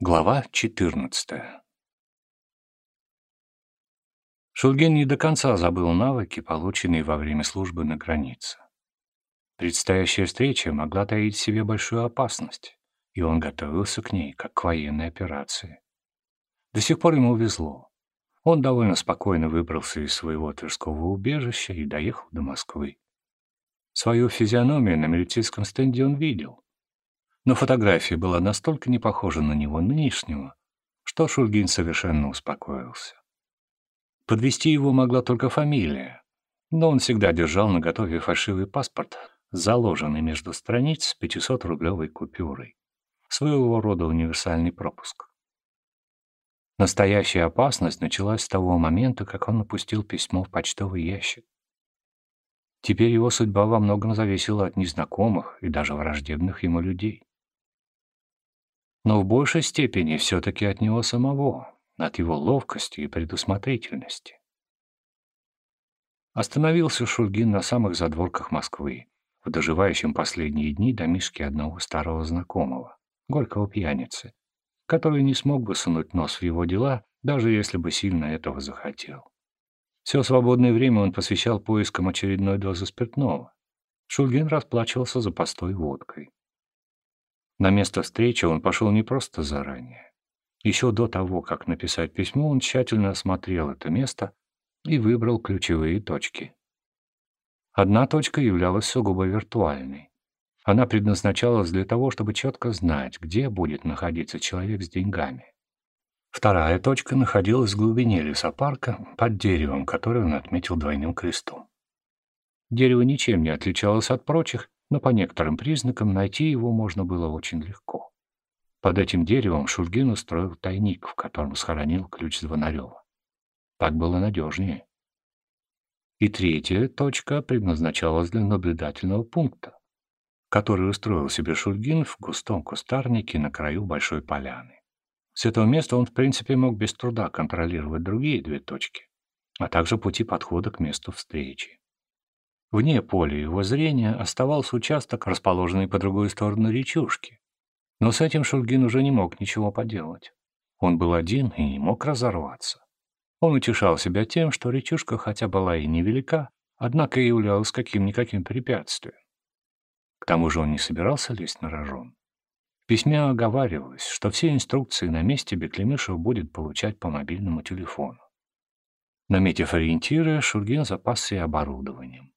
Глава 14 Шульгин не до конца забыл навыки, полученные во время службы на границе. Предстоящая встреча могла таить в себе большую опасность, и он готовился к ней, как к военной операции. До сих пор ему везло. Он довольно спокойно выбрался из своего Тверского убежища и доехал до Москвы. Свою физиономию на милицейском стенде он видел. Но фотография была настолько не похожа на него нынешнего, что Шульгин совершенно успокоился. Подвести его могла только фамилия, но он всегда держал наготове фальшивый паспорт, заложенный между страниц 500-рублевой купюрой. Своего рода универсальный пропуск. Настоящая опасность началась с того момента, как он напустил письмо в почтовый ящик. Теперь его судьба во многом зависела от незнакомых и даже враждебных ему людей. Но в большей степени все-таки от него самого, от его ловкости и предусмотрительности. Остановился Шульгин на самых задворках Москвы, в доживающем последние дни домишке одного старого знакомого, горького пьяницы, который не смог бы сунуть нос в его дела, даже если бы сильно этого захотел. Все свободное время он посвящал поискам очередной дозы спиртного. Шульгин расплачивался за постой водкой. На место встречи он пошел не просто заранее. Еще до того, как написать письмо, он тщательно осмотрел это место и выбрал ключевые точки. Одна точка являлась сугубо виртуальной. Она предназначалась для того, чтобы четко знать, где будет находиться человек с деньгами. Вторая точка находилась в глубине лесопарка, под деревом, которое он отметил двойным крестом. Дерево ничем не отличалось от прочих, но по некоторым признакам найти его можно было очень легко. Под этим деревом Шульгин устроил тайник, в котором схоронил ключ Звонарева. Так было надежнее. И третья точка предназначалась для наблюдательного пункта который устроил себе Шульгин в густом кустарнике на краю большой поляны. С этого места он, в принципе, мог без труда контролировать другие две точки, а также пути подхода к месту встречи. Вне поля его зрения оставался участок, расположенный по другую сторону речушки. Но с этим Шульгин уже не мог ничего поделать. Он был один и не мог разорваться. Он утешал себя тем, что речушка хотя была и невелика, однако являлась каким-никаким препятствием. К тому же он не собирался лезть на рожон. В письме оговаривалось, что все инструкции на месте Беклемишев будет получать по мобильному телефону. Наметив ориентиры, Шульгин запасся и оборудованием.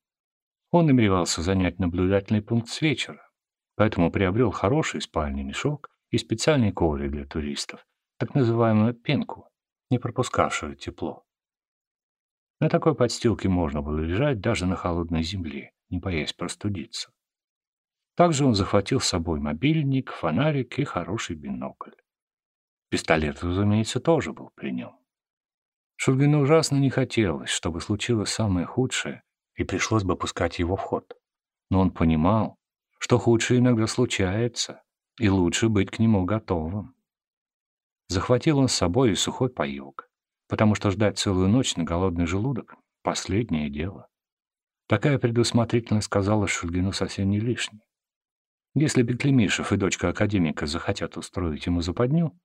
Он намеревался занять наблюдательный пункт с вечера, поэтому приобрел хороший спальный мешок и специальный коврик для туристов, так называемую пенку, не пропускавшую тепло. На такой подстилке можно было лежать даже на холодной земле, не боясь простудиться. Также он захватил с собой мобильник, фонарик и хороший бинокль. Пистолет, разумеется, тоже был при нем. Шульгину ужасно не хотелось, чтобы случилось самое худшее, и пришлось бы пускать его в ход. Но он понимал, что худшее иногда случается, и лучше быть к нему готовым. Захватил он с собой и сухой паёк, потому что ждать целую ночь на голодный желудок — последнее дело. Такая предусмотрительность казалась Шульгину совсем не лишней. Если Беклемишев и дочка академика захотят устроить ему западню,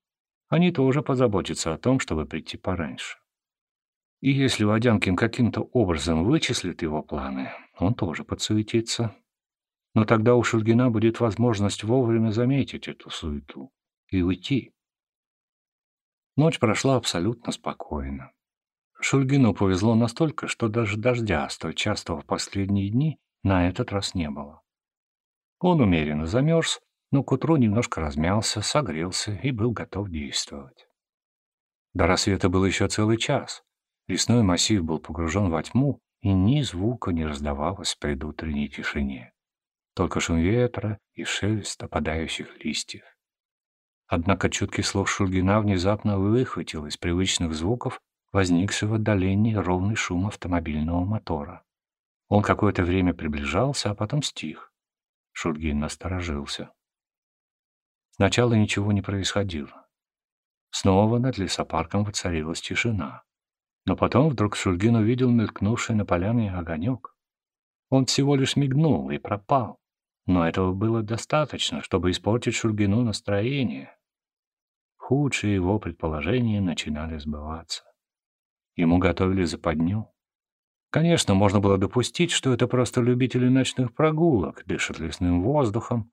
они тоже позаботятся о том, чтобы прийти пораньше. И если Водянкин каким-то образом вычислит его планы, он тоже подсуетится. Но тогда у Шульгина будет возможность вовремя заметить эту суету и уйти. Ночь прошла абсолютно спокойно. Шульгину повезло настолько, что даже дождя, столь частого в последние дни, на этот раз не было. Он умеренно замерз, но к утру немножко размялся, согрелся и был готов действовать. До рассвета был еще целый час. Лесной массив был погружен во тьму, и ни звука не раздавалось в предутренней тишине. Только шум ветра и шелест опадающих листьев. Однако чуткий слух Шульгина внезапно выхватил из привычных звуков возникшего в отдалении ровный шум автомобильного мотора. Он какое-то время приближался, а потом стих. Шульгин насторожился. Сначала ничего не происходило. Снова над лесопарком воцарилась тишина. Но потом вдруг Шульгин увидел мелькнувший на поляне огонек. Он всего лишь мигнул и пропал. Но этого было достаточно, чтобы испортить Шульгину настроение. худшие его предположения начинали сбываться. Ему готовили западню. Конечно, можно было допустить, что это просто любители ночных прогулок, дышат лесным воздухом,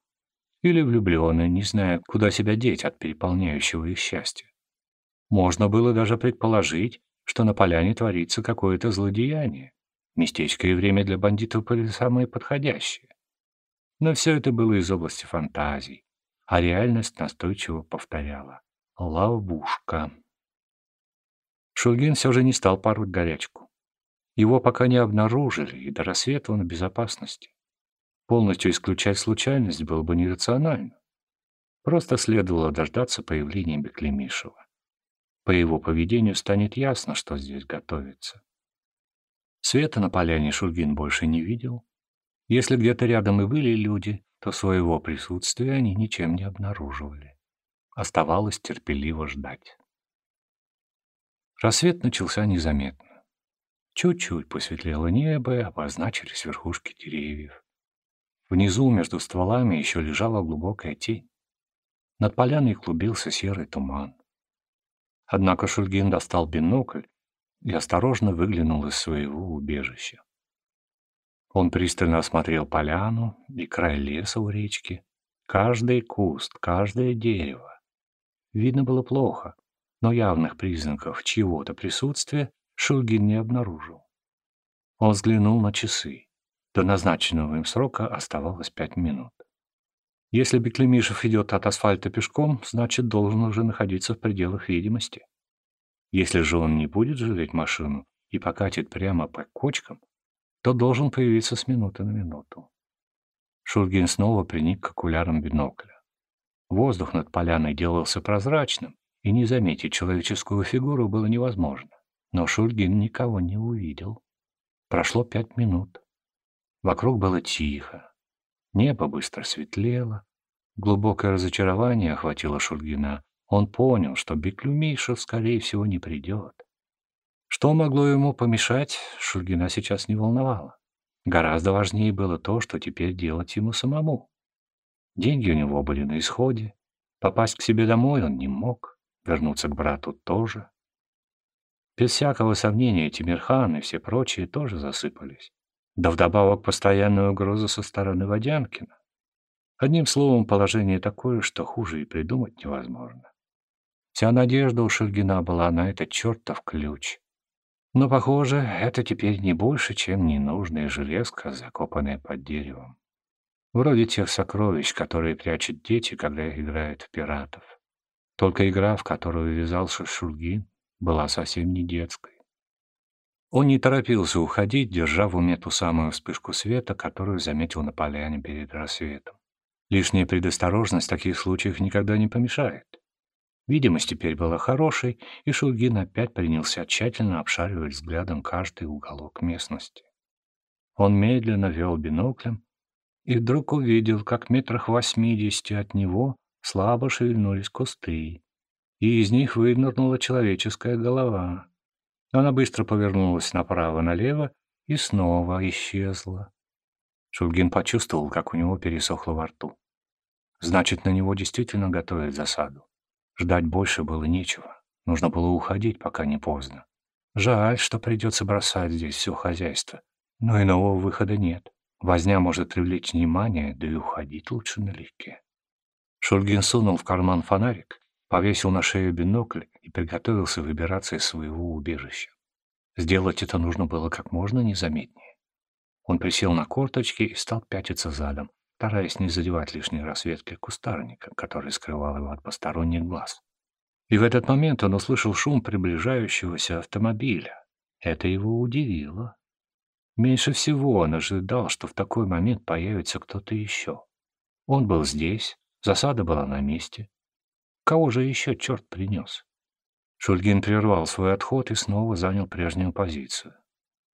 или влюбленные, не зная, куда себя деть от переполняющего их счастья. Можно было даже предположить, что на поляне творится какое-то злодеяние. Местечко и время для бандитов были самые подходящие. Но все это было из области фантазий, а реальность настойчиво повторяла. Ловушка. Шульгин все же не стал пороть горячку. Его пока не обнаружили, и до рассвета он в безопасности. Полностью исключать случайность было бы нерационально. Просто следовало дождаться появления Беклемишева. По его поведению станет ясно, что здесь готовится. Света на поляне Шульгин больше не видел. Если где-то рядом и были люди, то своего присутствия они ничем не обнаруживали. Оставалось терпеливо ждать. Рассвет начался незаметно. Чуть-чуть посветлело небо и обозначились верхушки деревьев. Внизу между стволами еще лежала глубокая тень. Над поляной клубился серый туман. Однако Шульгин достал бинокль и осторожно выглянул из своего убежища. Он пристально осмотрел поляну и край леса у речки, каждый куст, каждое дерево. Видно было плохо, но явных признаков чьего-то присутствия Шульгин не обнаружил. Он взглянул на часы. До назначенного им срока оставалось пять минут. Если Беклемишев идет от асфальта пешком, значит, должен уже находиться в пределах видимости. Если же он не будет жалеть машину и покатит прямо по кочкам, то должен появиться с минуты на минуту. Шульгин снова приник к окулярам бинокля. Воздух над поляной делался прозрачным, и не заметить человеческую фигуру было невозможно. Но Шульгин никого не увидел. Прошло пять минут. Вокруг было тихо. Небо быстро светлело. Глубокое разочарование охватило Шульгина. Он понял, что Беклюмейшев, скорее всего, не придет. Что могло ему помешать, Шульгина сейчас не волновало. Гораздо важнее было то, что теперь делать ему самому. Деньги у него были на исходе. Попасть к себе домой он не мог. Вернуться к брату тоже. Без всякого сомнения, Тимирхан и все прочие тоже засыпались. Да вдобавок постоянная угроза со стороны Водянкина. Одним словом, положение такое, что хуже и придумать невозможно. Вся надежда у Шульгина была на этот чертов ключ. Но, похоже, это теперь не больше, чем ненужная железка, закопанная под деревом. Вроде тех сокровищ, которые прячут дети, когда играют в пиратов. Только игра, в которую ввязался Шульгин, была совсем не детской. Он не торопился уходить, держа в уме ту самую вспышку света, которую заметил на поляне перед рассветом. Лишняя предосторожность в таких случаях никогда не помешает. Видимость теперь была хорошей, и Шульгин опять принялся тщательно обшаривать взглядом каждый уголок местности. Он медленно вел биноклем и вдруг увидел, как метрах восьмидесяти от него слабо шевельнулись кусты, и из них вынырнула человеческая голова. Она быстро повернулась направо-налево и снова исчезла. Шульгин почувствовал, как у него пересохло во рту. Значит, на него действительно готовят засаду. Ждать больше было нечего. Нужно было уходить, пока не поздно. Жаль, что придется бросать здесь все хозяйство. Но иного выхода нет. Возня может привлечь внимание, да и уходить лучше налегке. Шульгин сунул в карман фонарик, повесил на шею бинокль и приготовился выбираться из своего убежища. Сделать это нужно было как можно незаметнее. Он присел на корточки и стал пятиться задом, стараясь не задевать лишней рассветки кустарника, который скрывал его от посторонних глаз. И в этот момент он услышал шум приближающегося автомобиля. Это его удивило. Меньше всего он ожидал, что в такой момент появится кто-то еще. Он был здесь, засада была на месте. Кого же еще черт принес? Шульгин прервал свой отход и снова занял прежнюю позицию.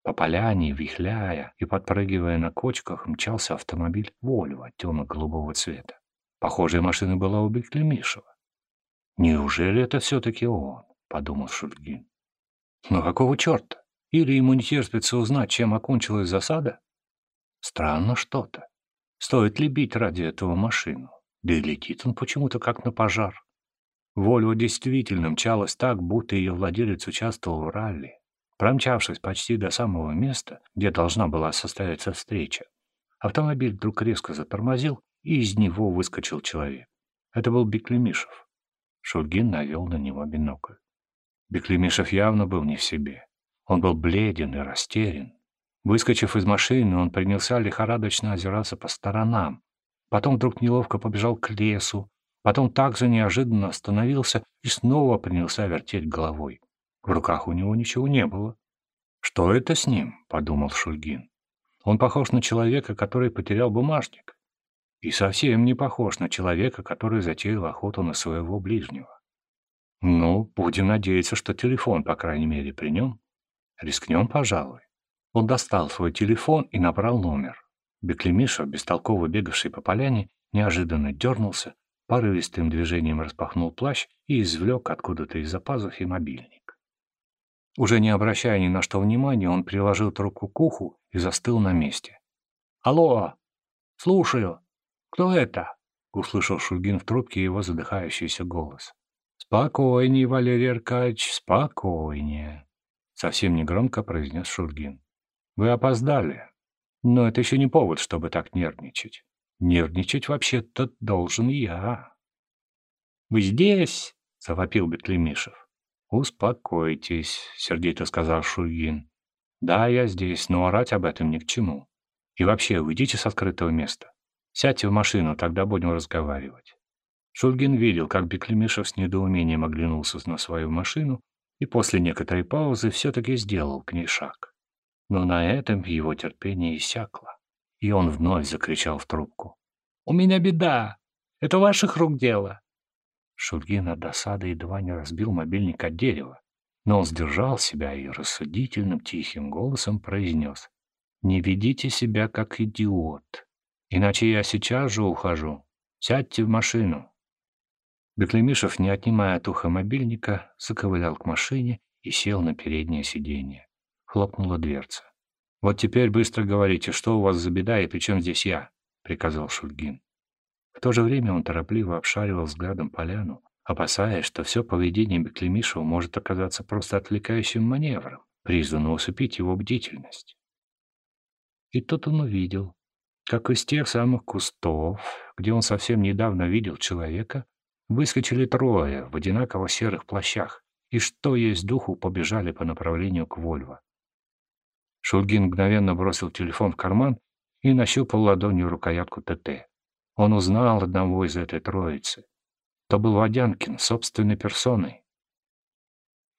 По поляне, вихляя и подпрыгивая на кочках, мчался автомобиль «Вольво» темно-голубого цвета. Похожая машина была у Беклемишева. «Неужели это все-таки он?» — подумал Шульгин. «Но какого черта? Или ему не терпится узнать, чем окончилась засада? Странно что-то. Стоит ли бить ради этого машину? Да и летит он почему-то как на пожар. Вольво действительно мчалась так, будто ее владелец участвовал в ралли. Промчавшись почти до самого места, где должна была состояться встреча, автомобиль вдруг резко затормозил, и из него выскочил человек. Это был Беклемишев. Шульгин навел на него бинокль. Беклемишев явно был не в себе. Он был бледен и растерян. Выскочив из машины, он принялся лихорадочно озираться по сторонам. Потом вдруг неловко побежал к лесу, потом также неожиданно остановился и снова принялся вертеть головой. В руках у него ничего не было. «Что это с ним?» — подумал Шульгин. «Он похож на человека, который потерял бумажник. И совсем не похож на человека, который затеял охоту на своего ближнего. Ну, будем надеяться, что телефон, по крайней мере, при нем. Рискнем, пожалуй». Он достал свой телефон и набрал номер. Беклемиша, бестолково бегавший по поляне, неожиданно дернулся, порывистым движением распахнул плащ и извлек откуда-то из-за пазухи мобильник. Уже не обращая ни на что внимания, он приложил трубку к уху и застыл на месте. «Алло! Слушаю! Кто это?» — услышал Шульгин в трубке его задыхающийся голос. «Спокойнее, Валерий Аркадьевич, спокойнее!» Совсем негромко произнес Шульгин. Вы опоздали. Но это еще не повод, чтобы так нервничать. Нервничать вообще-то должен я. «Вы здесь?» — завопил Беклемишев. «Успокойтесь», — сердито сказал Шульгин. «Да, я здесь, но орать об этом ни к чему. И вообще, уйдите с открытого места. Сядьте в машину, тогда будем разговаривать». Шульгин видел, как Беклемишев с недоумением оглянулся на свою машину и после некоторой паузы все-таки сделал к ней шаг. Но на этом его терпение иссякло, и он вновь закричал в трубку. «У меня беда! Это ваших рук дело!» Шульгин от досады едва не разбил мобильник от дерева, но он сдержал себя и рассудительным тихим голосом произнес. «Не ведите себя как идиот, иначе я сейчас же ухожу. Сядьте в машину». Беклемишев, не отнимая от уха мобильника, заковылял к машине и сел на переднее сиденье хлопнула дверца. «Вот теперь быстро говорите, что у вас за беда и при чем здесь я?» — приказал Шульгин. В то же время он торопливо обшаривал взглядом поляну, опасаясь, что все поведение Беклемишева может оказаться просто отвлекающим маневром, призванным усыпить его бдительность. И тут он увидел, как из тех самых кустов, где он совсем недавно видел человека, выскочили трое в одинаково серых плащах и что есть духу побежали по направлению к Вольво. Шульгин мгновенно бросил телефон в карман и нащупал ладонью рукоятку ТТ. Он узнал одного из этой троицы. То был Водянкин, собственной персоной.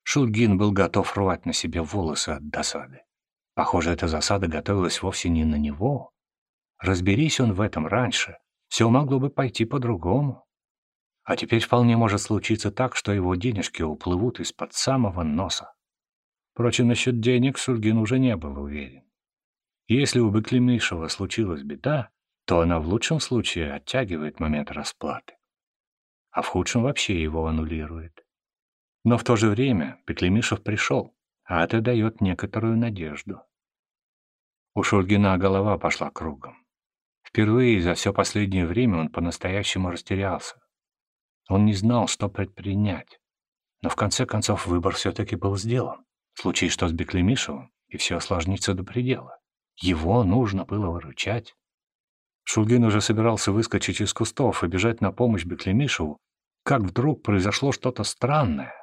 Шульгин был готов рвать на себе волосы от досады. Похоже, эта засада готовилась вовсе не на него. Разберись он в этом раньше, все могло бы пойти по-другому. А теперь вполне может случиться так, что его денежки уплывут из-под самого носа. Впрочем, насчет денег Шульгин уже не был уверен. Если у Беклемишева случилась беда, то она в лучшем случае оттягивает момент расплаты, а в худшем вообще его аннулирует. Но в то же время Беклемишев пришел, а это дает некоторую надежду. У Шульгина голова пошла кругом. Впервые за все последнее время он по-настоящему растерялся. Он не знал, что предпринять. Но в конце концов выбор все-таки был сделан. Случай что с Беклемишевым, и все осложнится до предела. Его нужно было выручать. Шульгин уже собирался выскочить из кустов и бежать на помощь Беклемишеву, как вдруг произошло что-то странное.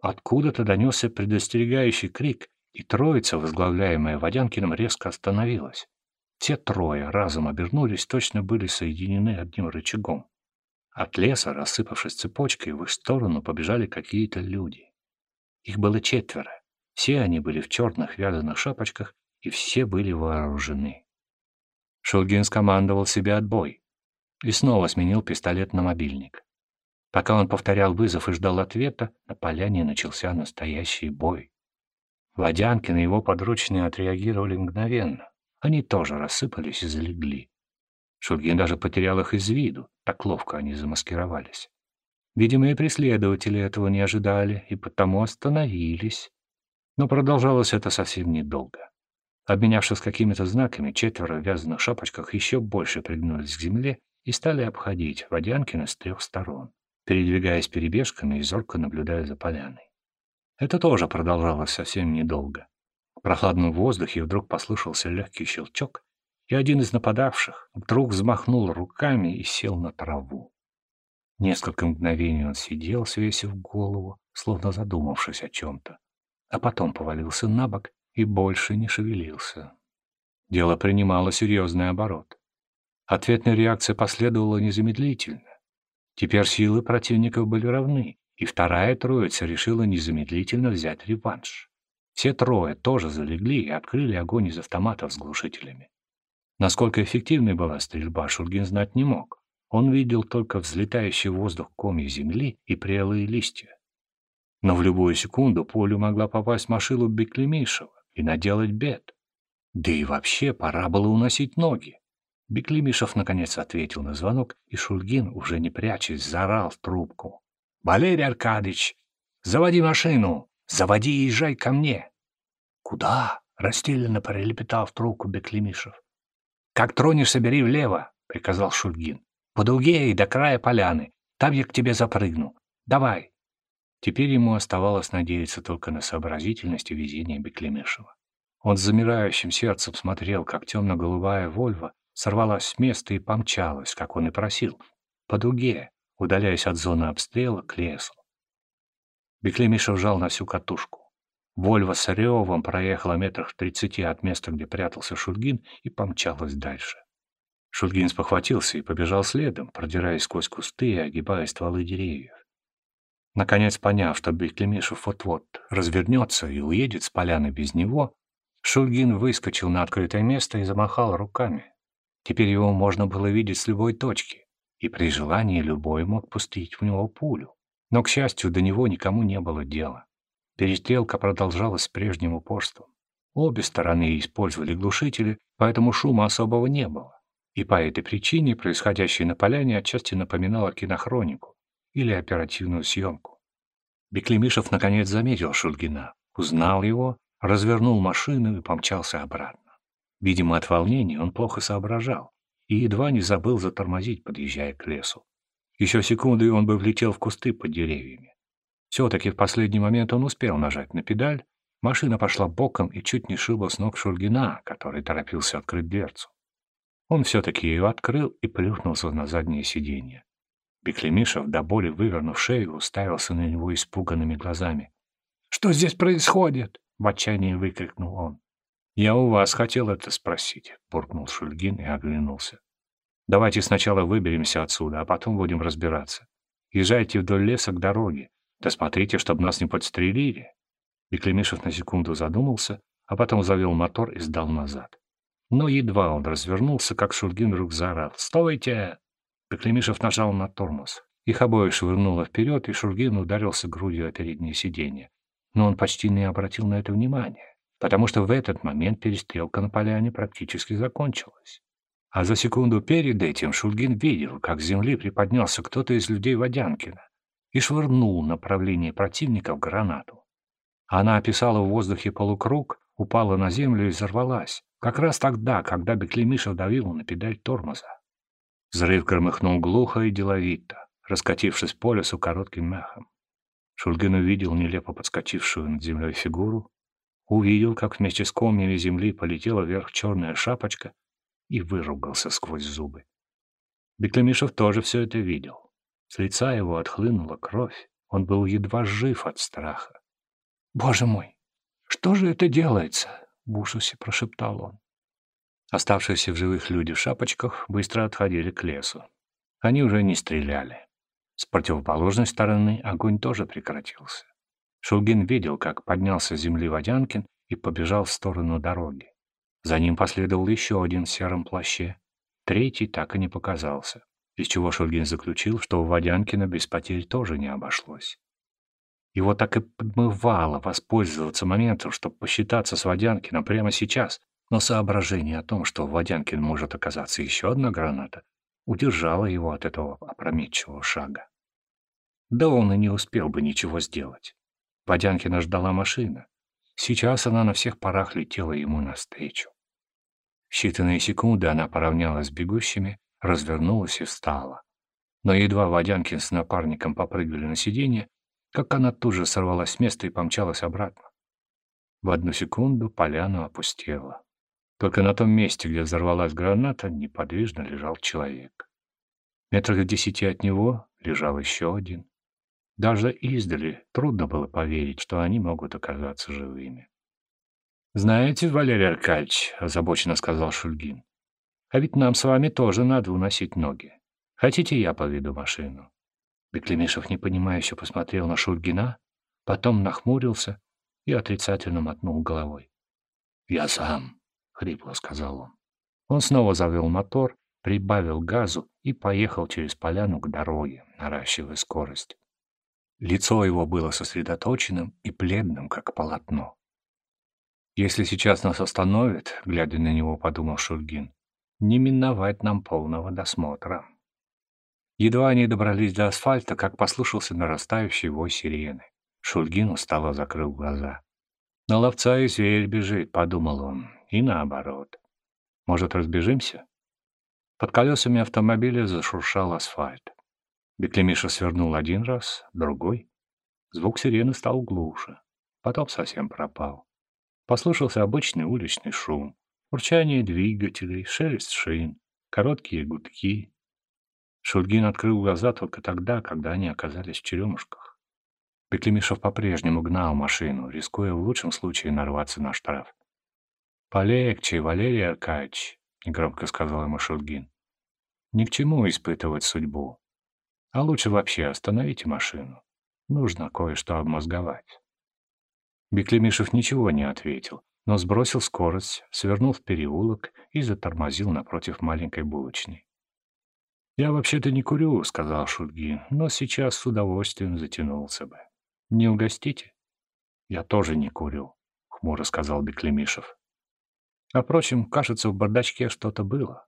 Откуда-то донесся предостерегающий крик, и троица, возглавляемая Водянкиным, резко остановилась. Те трое разом обернулись, точно были соединены одним рычагом. От леса, рассыпавшись цепочкой, в их сторону побежали какие-то люди. Их было четверо. Все они были в черных вязаных шапочках, и все были вооружены. Шульгин скомандовал себе отбой и снова сменил пистолет на мобильник. Пока он повторял вызов и ждал ответа, на поляне начался настоящий бой. Водянкин и его подручные отреагировали мгновенно. Они тоже рассыпались и залегли. Шульгин даже потерял их из виду, так ловко они замаскировались. Видимо, и преследователи этого не ожидали, и потому остановились. Но продолжалось это совсем недолго. Обменявшись какими-то знаками, четверо в вязаных шапочках еще больше пригнулись к земле и стали обходить Водянкина с трех сторон. передвигаясь перебежками и зорко наблюдая за поляной. Это тоже продолжалось совсем недолго. В прохладном воздухе вдруг послышался легкий щелчок, и один из нападавших вдруг взмахнул руками и сел на траву. Несколько мгновений он сидел, свесив голову, словно задумавшись о чем-то, а потом повалился на бок и больше не шевелился. Дело принимало серьезный оборот. Ответная реакция последовала незамедлительно. Теперь силы противников были равны, и вторая троица решила незамедлительно взять реванш. Все трое тоже залегли и открыли огонь из автоматов с глушителями. Насколько эффективной была стрельба, Шургин знать не мог. Он видел только взлетающий в воздух комья земли и прелые листья. Но в любую секунду пулю могла попасть в машину Беклемишева и наделать бед. Да и вообще пора было уносить ноги. Беклемишев наконец ответил на звонок, и Шульгин, уже не прячась, заорал в трубку. «Валерий Аркадьевич, заводи машину! Заводи и езжай ко мне!» «Куда?» — растерянно пролепетал в трубку Беклемишев. «Как тронешься, бери влево!» — приказал Шульгин. «По дуге и до края поляны. Там я к тебе запрыгну. Давай!» Теперь ему оставалось надеяться только на сообразительность и везение Беклемишева. Он с замирающим сердцем смотрел, как темно-голубая Вольва сорвалась с места и помчалась, как он и просил, по дуге, удаляясь от зоны обстрела к лесу. Беклемишев жал на всю катушку. Вольва с ревом проехала метрах в тридцати от места, где прятался Шульгин, и помчалась дальше. Шульгин спохватился и побежал следом, продираясь сквозь кусты и огибая стволы деревьев. Наконец, поняв, что Беклемишев вот-вот развернется и уедет с поляны без него, Шульгин выскочил на открытое место и замахал руками. Теперь его можно было видеть с любой точки, и при желании любой мог пустить в него пулю. Но, к счастью, до него никому не было дела. Перестрелка продолжалась с прежним упорством. Обе стороны использовали глушители, поэтому шума особого не было. И по этой причине происходящее на поляне отчасти напоминало кинохронику или оперативную съемку. Беклемишев наконец заметил Шульгина, узнал его, развернул машину и помчался обратно. Видимо, от волнения он плохо соображал и едва не забыл затормозить, подъезжая к лесу. Еще секунды, и он бы влетел в кусты под деревьями. Все-таки в последний момент он успел нажать на педаль, машина пошла боком и чуть не шибла с ног Шульгина, который торопился открыть дверцу. Он все-таки ее открыл и плюхнулся на заднее сиденье. Беклемишев, до боли вывернув шею, уставился на него испуганными глазами. «Что здесь происходит?» — в отчаянии выкрикнул он. «Я у вас хотел это спросить», — буркнул Шульгин и оглянулся. «Давайте сначала выберемся отсюда, а потом будем разбираться. Езжайте вдоль леса к дороге. Да смотрите, чтобы нас не подстрелили». Беклемишев на секунду задумался, а потом завел мотор и сдал назад. Но едва он развернулся, как Шульгин вдруг заорал. «Стойте!» Беклемишев нажал на тормоз. Их обоих швырнуло вперед, и Шульгин ударился грудью о переднее сиденье. Но он почти не обратил на это внимания потому что в этот момент перестрелка на поляне практически закончилась. А за секунду перед этим Шульгин видел, как с земли приподнялся кто-то из людей Водянкина и швырнул в направлении противника в гранату. Она описала в воздухе полукруг, упала на землю и взорвалась, как раз тогда, когда Беклемишев давил на педаль тормоза. Взрыв громыхнул глухо и деловито, раскатившись по лесу коротким мехом. Шульгин увидел нелепо подскочившую над землей фигуру, увидел, как вместе с комьями земли полетела вверх черная шапочка и выругался сквозь зубы. Беклемишев тоже все это видел. С лица его отхлынула кровь. Он был едва жив от страха. «Боже мой, что же это делается?» — в ужасе прошептал он. Оставшиеся в живых люди в шапочках быстро отходили к лесу. Они уже не стреляли. С противоположной стороны огонь тоже прекратился. Шульгин видел, как поднялся с земли Водянкин и побежал в сторону дороги. За ним последовал еще один в сером плаще. Третий так и не показался, из чего Шульгин заключил, что у Водянкина без потерь тоже не обошлось. Его так и подмывало воспользоваться моментом, чтобы посчитаться с Водянкиным прямо сейчас, но соображение о том, что в Водянкин может оказаться еще одна граната, удержало его от этого опрометчивого шага. Да он и не успел бы ничего сделать. Водянкина ждала машина. Сейчас она на всех парах летела ему навстречу. В считанные секунды она поравнялась с бегущими, развернулась и встала. Но едва Водянкин с напарником попрыгали на сиденье, как она тут же сорвалась с места и помчалась обратно. В одну секунду поляну опустела. Только на том месте, где взорвалась граната, неподвижно лежал человек. Метрах в десяти от него лежал еще один. Даже издали трудно было поверить, что они могут оказаться живыми. «Знаете, Валерий Аркадьевич, — озабоченно сказал Шульгин, — а ведь нам с вами тоже надо уносить ноги. Хотите, я поведу машину?» Беклемишев непонимающе посмотрел на Шульгина, потом нахмурился и отрицательно мотнул головой. «Я сам», — хрипло сказал он. Он снова завел мотор, прибавил газу и поехал через поляну к дороге, наращивая скорость. Лицо его было сосредоточенным и бледным, как полотно. «Если сейчас нас остановят, — глядя на него, подумал Шульгин, — не миновать нам полного досмотра». Едва они добрались до асфальта, как послушался нарастающий вой сирены. Шульгин устало закрыл глаза. «На ловца и зверь бежит», — подумал он, — и наоборот. «Может, разбежимся?» Под колесами автомобиля зашуршал асфальт. Беклемиша свернул один раз, другой. Звук сирены стал глуше, потом совсем пропал. Послышался обычный уличный шум, урчание двигателей, шелест шин, короткие гудки, Шульгин открыл глаза только тогда, когда они оказались в черемушках. Петлемишев по-прежнему гнал машину, рискуя в лучшем случае нарваться на штраф. «Полегче, Валерий Аркадьевич», — негромко сказал ему Шульгин. «Ни к чему испытывать судьбу. А лучше вообще остановите машину. Нужно кое-что обмозговать». Беклемишев ничего не ответил, но сбросил скорость, свернул в переулок и затормозил напротив маленькой булочной. «Я вообще-то не курю», — сказал Шульгин, «но сейчас с удовольствием затянулся бы. Не угостите?» «Я тоже не курю», — хмуро сказал Беклемишев. Впрочем, кажется, в бардачке что-то было.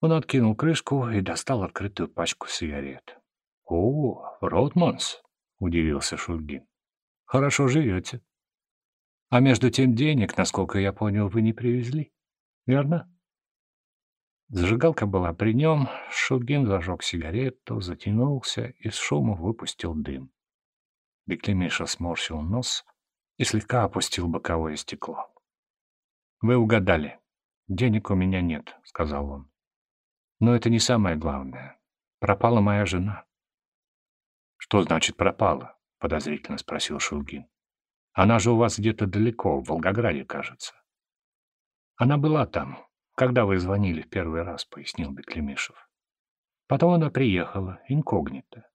Он откинул крышку и достал открытую пачку сигарет. «О, Ротманс!» — удивился Шульгин. «Хорошо живете. А между тем денег, насколько я понял, вы не привезли, верно?» Зажигалка была при нем, Шульгин зажег сигарету, затянулся и с шумом выпустил дым. Беклемиша сморщил нос и слегка опустил боковое стекло. «Вы угадали. Денег у меня нет», — сказал он. «Но это не самое главное. Пропала моя жена». «Что значит пропала?» — подозрительно спросил Шульгин. «Она же у вас где-то далеко, в Волгограде, кажется». «Она была там, когда вы звонили в первый раз», — пояснил Беклемишев. Потом она приехала, инкогнито,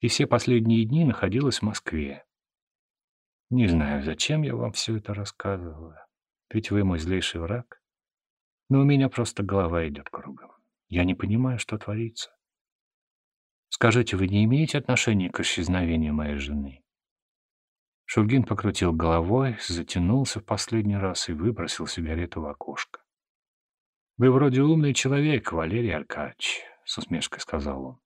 и все последние дни находилась в Москве. Не знаю, зачем я вам все это рассказываю, ведь вы мой злейший враг. Но у меня просто голова идет кругом. Я не понимаю, что творится. Скажите, вы не имеете отношения к исчезновению моей жены? Шульгин покрутил головой, затянулся в последний раз и выбросил сигарету в окошко. «Вы вроде умный человек, Валерий Аркадьевич», — с усмешкой сказал он.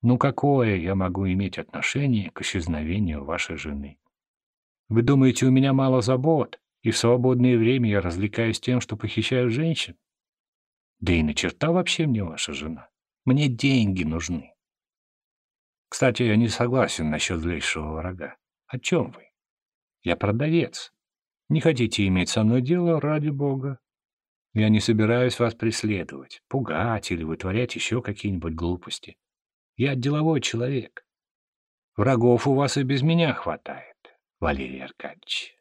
«Ну какое я могу иметь отношение к исчезновению вашей жены? Вы думаете, у меня мало забот, и в свободное время я развлекаюсь тем, что похищаю женщин? Да и на черта вообще мне ваша жена. Мне деньги нужны. Кстати, я не согласен насчет злейшего врага. О чем вы? Я продавец. Не хотите иметь со мной дело, ради бога? Я не собираюсь вас преследовать, пугать или вытворять еще какие-нибудь глупости. Я деловой человек. Врагов у вас и без меня хватает, Валерий Аркадьевич.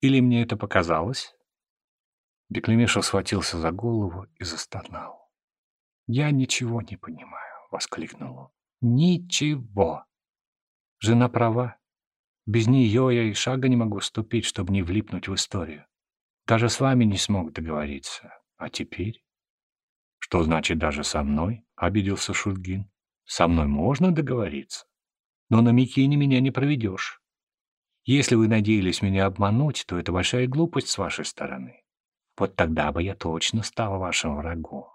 Или мне это показалось?» Беклемишев схватился за голову и застонал. «Я ничего не понимаю», — воскликнул он. «Ничего. Жена права. Без нее я и шага не могу ступить, чтобы не влипнуть в историю. Даже с вами не смог договориться. А теперь? Что значит даже со мной? Обиделся Шульгин. Со мной можно договориться. Но на Микине меня не проведешь. Если вы надеялись меня обмануть, то это большая глупость с вашей стороны. Вот тогда бы я точно стал вашим врагом.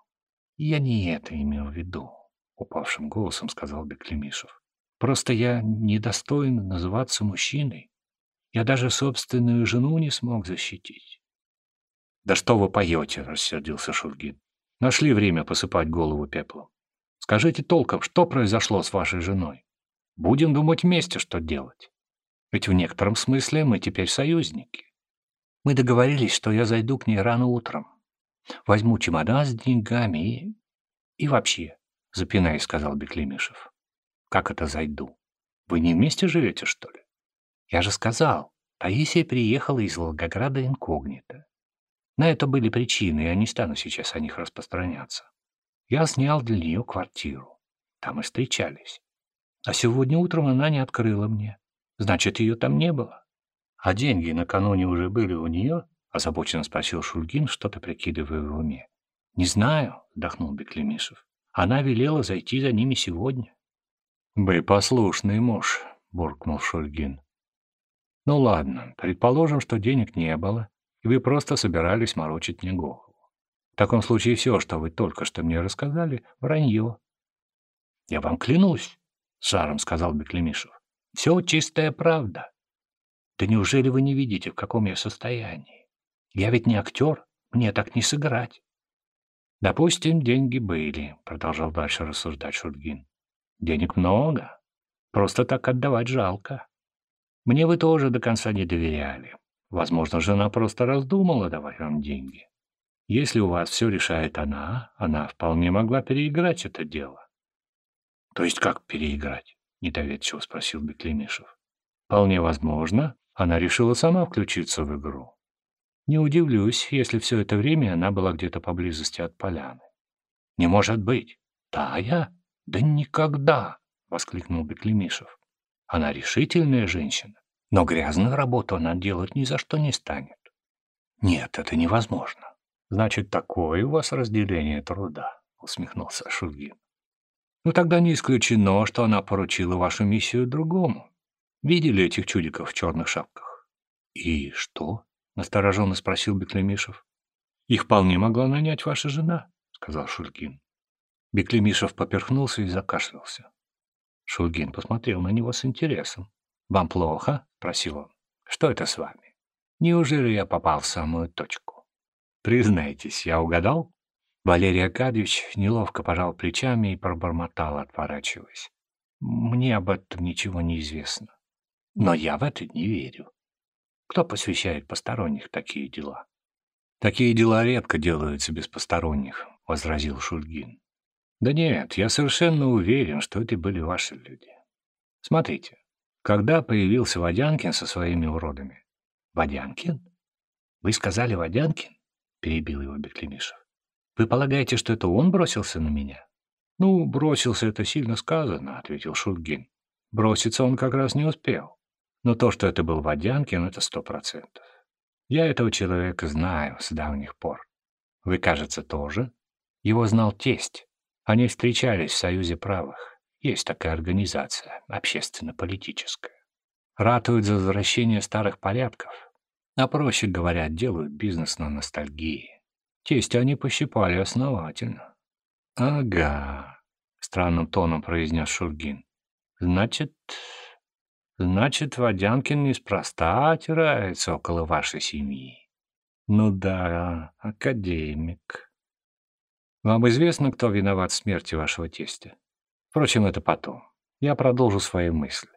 Я не это имел в виду, — упавшим голосом сказал Беклемишев. Просто я недостоин называться мужчиной. Я даже собственную жену не смог защитить. «Да что вы поете?» — рассердился Шульгин. «Нашли время посыпать голову пеплом. Скажите толком, что произошло с вашей женой? Будем думать вместе, что делать. Ведь в некотором смысле мы теперь союзники. Мы договорились, что я зайду к ней рано утром. Возьму чемодан с деньгами и... И вообще, запинаясь, сказал Беклемишев. Как это зайду? Вы не вместе живете, что ли? Я же сказал, Таисия приехала из Волгограда инкогнито. На это были причины, я не стану сейчас о них распространяться. Я снял для нее квартиру. Там и встречались. А сегодня утром она не открыла мне. Значит, ее там не было. А деньги накануне уже были у нее? Озабоченно спросил Шульгин, что-то прикидывая в уме. Не знаю, вздохнул Беклемишев. Она велела зайти за ними сегодня. Вы послушный муж, буркнул Шульгин. Ну ладно, предположим, что денег не было, и вы просто собирались морочить мне голову. В таком случае все, что вы только что мне рассказали, вранье. — Я вам клянусь, — с жаром сказал Беклемишев. — Все чистая правда. Да неужели вы не видите, в каком я состоянии? Я ведь не актер, мне так не сыграть. Допустим, деньги были, — продолжал дальше рассуждать Шульгин. Денег много. Просто так отдавать жалко. Мне вы тоже до конца не доверяли. Возможно, жена просто раздумала давать вам деньги. Если у вас все решает она, она вполне могла переиграть это дело. — То есть как переиграть? — недоверчиво спросил Беклемишев. — Вполне возможно, она решила сама включиться в игру. Не удивлюсь, если все это время она была где-то поблизости от поляны. — Не может быть. — Тая? Да никогда! — воскликнул Беклемишев. — Она решительная женщина, но грязную работу она делать ни за что не станет. — Нет, это невозможно. Значит, такое у вас разделение труда, усмехнулся Шульгин. Ну тогда не исключено, что она поручила вашу миссию другому. Видели этих чудиков в черных шапках? И что? настороженно спросил Беклемишев. Их вполне могла нанять ваша жена, сказал Шульгин. Беклемишев поперхнулся и закашлялся. Шульгин посмотрел на него с интересом. «Вам плохо?» — спросил он. «Что это с вами? Неужели я попал в самую точку?» Признайтесь, я угадал? Валерий Аркадьевич неловко пожал плечами и пробормотал, отворачиваясь. Мне об этом ничего не известно. Но я в это не верю. Кто посвящает посторонних такие дела? Такие дела редко делаются без посторонних, — возразил Шульгин. Да нет, я совершенно уверен, что это были ваши люди. Смотрите, когда появился Водянкин со своими уродами? Водянкин? Вы сказали Водянкин? перебил его Беклемишев. «Вы полагаете, что это он бросился на меня?» «Ну, бросился — это сильно сказано», — ответил Шульгин. «Броситься он как раз не успел. Но то, что это был Водянкин, — это сто процентов. Я этого человека знаю с давних пор. Вы, кажется, тоже? Его знал тесть. Они встречались в Союзе правых. Есть такая организация, общественно-политическая. Ратуют за возвращение старых порядков, а проще говоря, делают бизнес на ностальгии. Тесть они пощипали основательно. — Ага, — странным тоном произнес Шургин. — Значит, значит, Водянкин неспроста отирается около вашей семьи. Ну да, академик. Вам известно, кто виноват в смерти вашего тестя? Впрочем, это потом. Я продолжу свои мысли.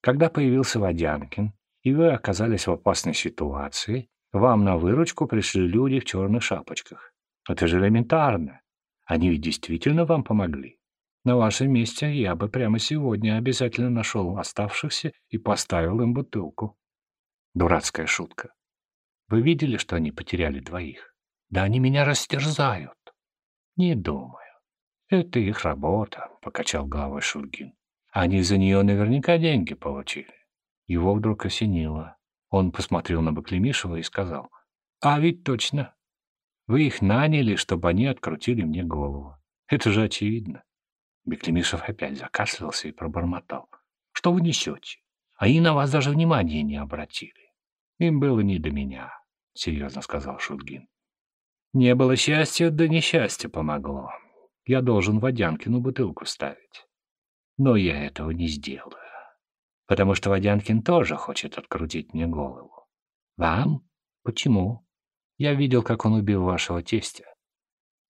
Когда появился Водянкин, и вы оказались в опасной ситуации, вам на выручку пришли люди в черных шапочках. Это же элементарно. Они ведь действительно вам помогли. На вашем месте я бы прямо сегодня обязательно нашел оставшихся и поставил им бутылку. Дурацкая шутка. Вы видели, что они потеряли двоих? Да они меня растерзают. Не думаю. Это их работа, — покачал головой Шульгин. Они за нее наверняка деньги получили. Его вдруг осенило. Он посмотрел на Баклемишева и сказал, «А ведь точно. Вы их наняли, чтобы они открутили мне голову. Это же очевидно». Беклемишев опять закашлялся и пробормотал. «Что вы несете? Они на вас даже внимания не обратили. Им было не до меня», — серьезно сказал Шульгин. «Не было счастья, да несчастье помогло. Я должен Водянкину бутылку ставить. Но я этого не сделаю потому что Водянкин тоже хочет открутить мне голову. Вам? Почему? Я видел, как он убил вашего тестя.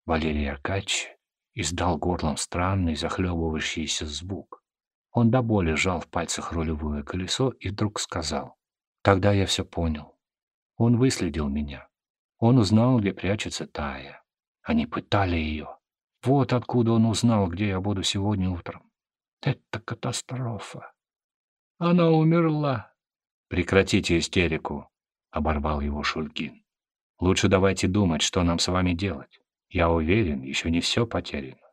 Валерий Аркадьевич, издал горлом странный захлебывающийся звук. Он до боли сжал в пальцах рулевое колесо и вдруг сказал. Тогда я все понял. Он выследил меня. Он узнал, где прячется Тая. Они пытали ее. Вот откуда он узнал, где я буду сегодня утром. Это катастрофа. Она умерла. Прекратите истерику, — оборвал его Шульгин. Лучше давайте думать, что нам с вами делать. Я уверен, еще не все потеряно.